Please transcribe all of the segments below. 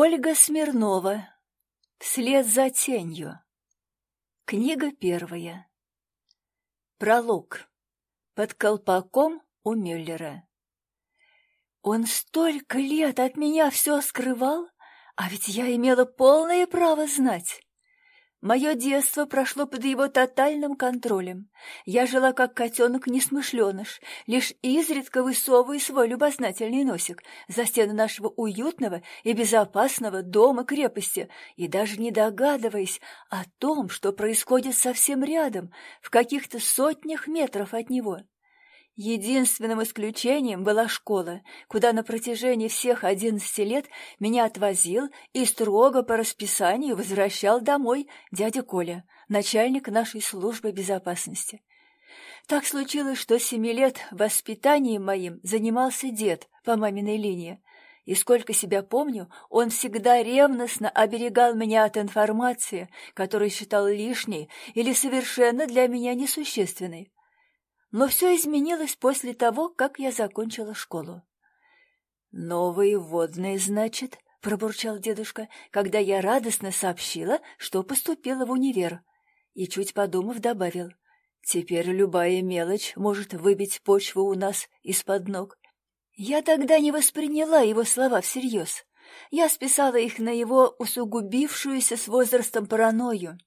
Ольга Смирнова. Вслед за тенью. Книга первая. Пролог. Под колпаком у Мюллера. Он столько лет от меня все скрывал, а ведь я имела полное право знать. Мое детство прошло под его тотальным контролем. Я жила как котенок-несмышленыш, лишь изредка высовывая свой любознательный носик за стену нашего уютного и безопасного дома-крепости и даже не догадываясь о том, что происходит совсем рядом, в каких-то сотнях метров от него. Единственным исключением была школа, куда на протяжении всех одиннадцати лет меня отвозил и строго по расписанию возвращал домой дядя Коля, начальник нашей службы безопасности. Так случилось, что семи лет воспитанием моим занимался дед по маминой линии, и сколько себя помню, он всегда ревностно оберегал меня от информации, которую считал лишней или совершенно для меня несущественной. Но все изменилось после того, как я закончила школу. «Новые водные, значит?» — пробурчал дедушка, когда я радостно сообщила, что поступила в универ. И, чуть подумав, добавил, «Теперь любая мелочь может выбить почву у нас из-под ног». Я тогда не восприняла его слова всерьез. Я списала их на его усугубившуюся с возрастом паранойю.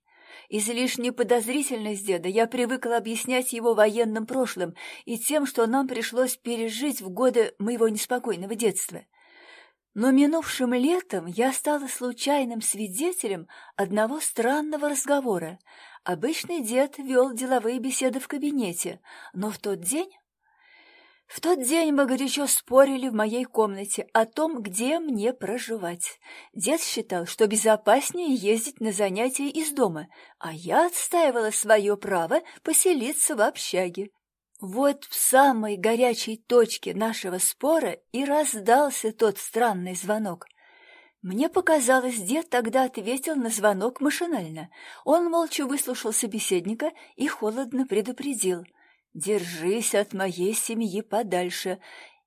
Излишнюю подозрительность деда я привыкла объяснять его военным прошлым и тем, что нам пришлось пережить в годы моего неспокойного детства. Но минувшим летом я стала случайным свидетелем одного странного разговора. Обычный дед вел деловые беседы в кабинете, но в тот день в тот день мы горячо спорили в моей комнате о том, где мне проживать. Дед считал, что безопаснее ездить на занятия из дома, а я отстаивала свое право поселиться в общаге. Вот в самой горячей точке нашего спора и раздался тот странный звонок. Мне показалось, дед тогда ответил на звонок машинально. Он молча выслушал собеседника и холодно предупредил — Держись от моей семьи подальше,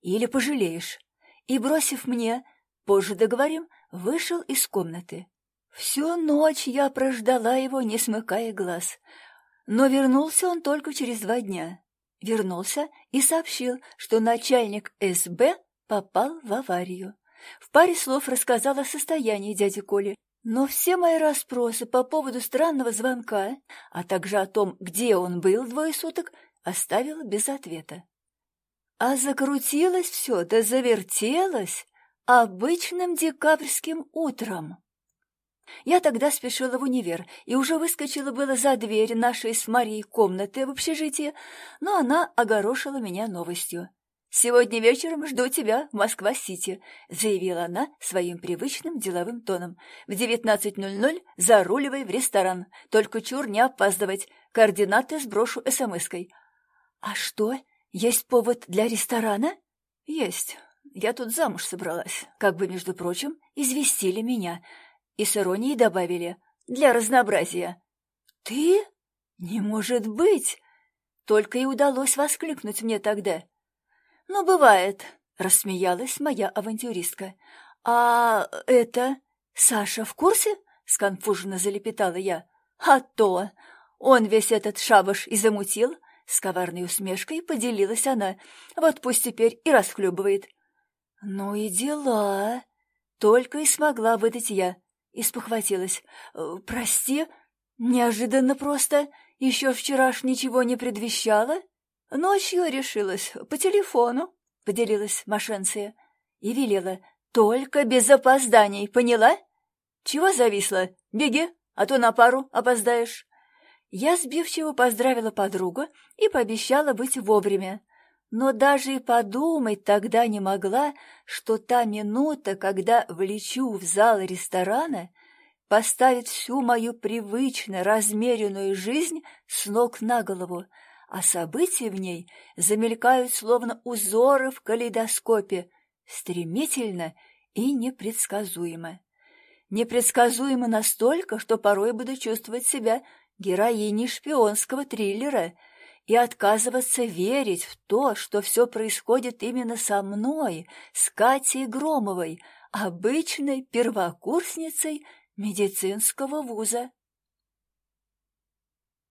или пожалеешь. И, бросив мне, позже договорим, вышел из комнаты. Всю ночь я прождала его, не смыкая глаз. Но вернулся он только через два дня. Вернулся и сообщил, что начальник СБ попал в аварию. В паре слов рассказал о состоянии дяди Коли, но все мои расспросы по поводу странного звонка, а также о том, где он был двое суток, оставила без ответа. А закрутилось все, да завертелось обычным декабрьским утром. Я тогда спешила в универ и уже выскочила было за дверь нашей с Марией комнаты в общежитии, но она огорошила меня новостью. «Сегодня вечером жду тебя в Москва-Сити», — заявила она своим привычным деловым тоном. «В 19.00 заруливай в ресторан. Только чур не опаздывать. Координаты сброшу смс-кой. «А что, есть повод для ресторана?» «Есть. Я тут замуж собралась. Как бы, между прочим, известили меня. И с иронией добавили. Для разнообразия». «Ты? Не может быть!» Только и удалось воскликнуть мне тогда. «Ну, бывает», — рассмеялась моя авантюристка. «А это... Саша в курсе?» — сконфуженно залепетала я. «А то! Он весь этот шабаш и замутил, с коварной усмешкой поделилась она. Вот пусть теперь и расхлебывает. Ну и дела. Только и смогла выдать я. И спохватилась. «Э, прости, неожиданно просто. Еще вчера ж ничего не предвещало. Ночью решилась, по телефону, поделилась Машенция. И велела. Только без опозданий, поняла? Чего зависла? Беги, а то на пару опоздаешь. Я сбивчиво поздравила подругу и пообещала быть вовремя. Но даже и подумать тогда не могла, что та минута, когда влечу в зал ресторана, поставит всю мою привычно размеренную жизнь с ног на голову, а события в ней замелькают словно узоры в калейдоскопе, стремительно и непредсказуемо. Непредсказуемо настолько, что порой буду чувствовать себя героини шпионского триллера и отказываться верить в то, что все происходит именно со мной, с Катей Громовой, обычной первокурсницей медицинского вуза.